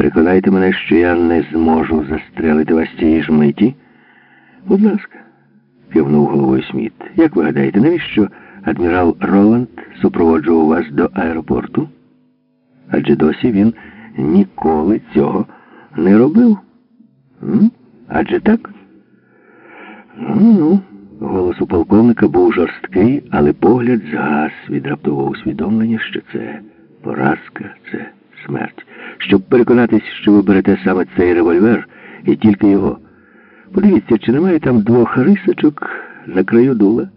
Переконайте мене, що я не зможу застрелити вас тієї ж миті. Будь ласка, кивнув головою Сміт. Як ви гадаєте, навіщо адмірал Роланд супроводжував вас до аеропорту? Адже досі він ніколи цього не робив. М? Адже так? Ну, ну. Голос у полковника був жорсткий, але погляд згас від раптового усвідомлення, що це поразка, це. Щоб переконатись, що ви берете саме цей револьвер і тільки його. Подивіться, чи немає там двох рисочок на краю дула?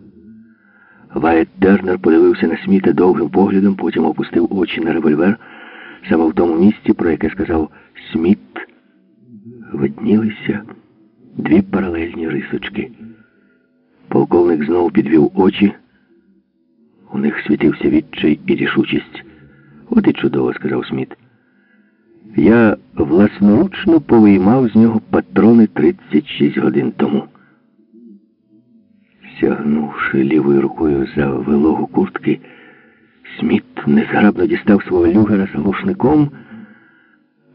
Вайт Тернер подивився на Сміта довгим поглядом, потім опустив очі на револьвер, саме в тому місці, про яке сказав Сміт, виднілися дві паралельні рисочки. Полковник знову підвів очі. У них світився відчай і рішучість. От і чудово, сказав Сміт. Я власноручно повиймав з нього патрони 36 годин тому. Сягнувши лівою рукою за вилогу куртки, Сміт незграбно дістав свого люгера з глушником,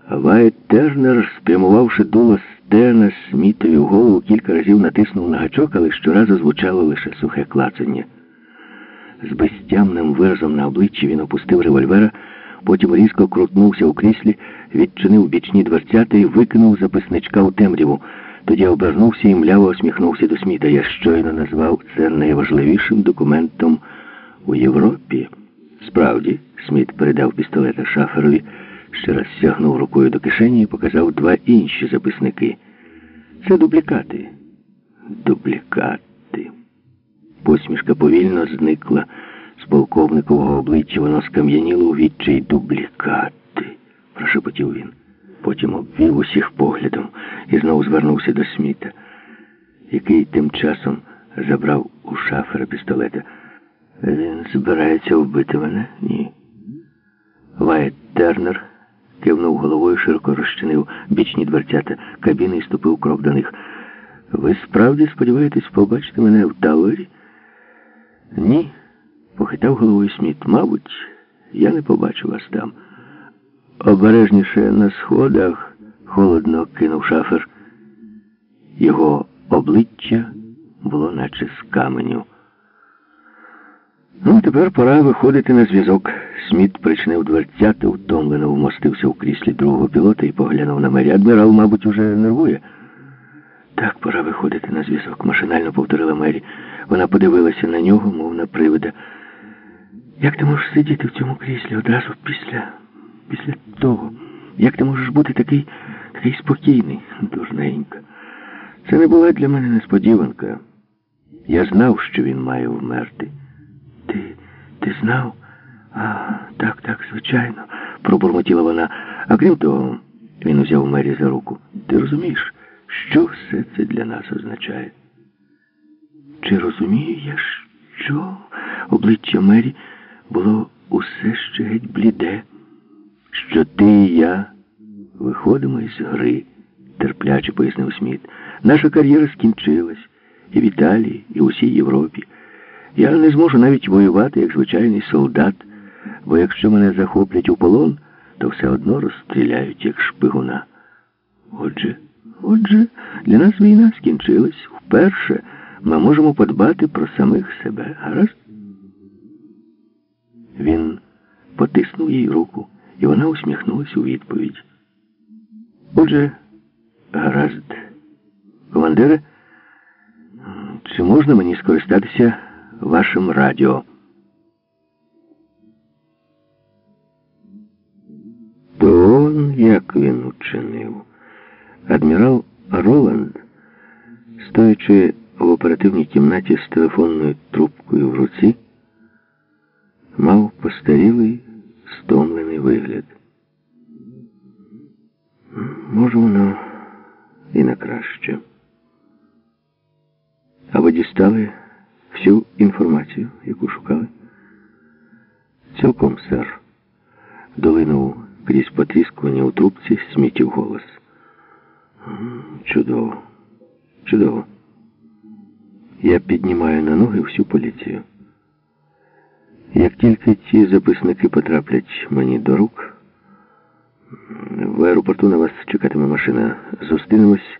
а Вайт Тернер, спрямувавши дуло Стена Смітові в голову, кілька разів натиснув на гачок, але щоразу звучало лише сухе клацання. З безтямним виразом на обличчі він опустив револьвера, потім різко крутнувся у кріслі, відчинив бічні дверцята і викинув записничка у темряву. Тоді обернувся і мляво усміхнувся до Сміта. Я щойно назвав це найважливішим документом у Європі. Справді, Сміт передав пістолета шаферові, ще раз сягнув рукою до кишені і показав два інші записники. Це дублікати. Дублікати. Посмішка повільно зникла з полковникового обличчя, воно скам'яніло у відчаї дублікати, прошепотів він. Потім обвів усіх поглядом і знову звернувся до Сміта, який тим часом забрав у шафера пістолета. Він збирається вбити мене? Ні. Вайт Тернер кивнув головою, широко розчинив бічні дверцята кабіни і ступив крок до них. Ви справді сподіваєтесь побачити мене в Тауері? Ні, похитав головою Сміт. Мабуть, я не побачу вас там. Обережніше на сходах, холодно кинув шафер. Його обличчя було наче з каменю. Ну, тепер пора виходити на зв'язок. Сміт причинив дверцята, втомлено вмостився у кріслі другого пілота і поглянув на Мері. Адмірал, мабуть, уже нервує. Так, пора виходити на зв'язок, машинально повторила Мері. Вона подивилася на нього, мов на привида. Як ти можеш сидіти в цьому кріслі одразу після після того? Як ти можеш бути такий такий спокійний, дурненька? Це не була для мене несподіванка. Я знав, що він має вмерти. Ти ти знав? А, так, так, звичайно, пробурмотіла вона. А крім того, він узяв Мері за руку. Ти розумієш, що все це для нас означає? Чи розумію я, що обличчя Мері було усе ще геть бліде, що ти і я виходимо із гри, терпляче пояснив Сміт. Наша кар'єра скінчилась і в Італії, і в усій Європі. Я не зможу навіть воювати як звичайний солдат, бо якщо мене захоплять у полон, то все одно розстріляють як шпигуна. Отже, отже, для нас війна скінчилась. Вперше ми можемо подбати про самих себе. Гаразд? Він потиснув їй руку, і вона усміхнулась у відповідь. Отже, гаразд, командире, чи можна мені скористатися вашим радіо? То он як він учинив. Адмірал Роланд, стоячи в оперативній кімнаті з телефонною трубкою в руці, мав постарілий, стомлений вигляд. Може, воно і на краще. А ви дістали всю інформацію, яку шукали? Цілком, сер. Долинув крізь потріскування у трубці смітів голос. Чудово, чудово. Я піднімаю на ноги всю поліцію. Як тільки ці записники потраплять мені до рук, В аеропорту на вас чекатиме машина. Зустрінемось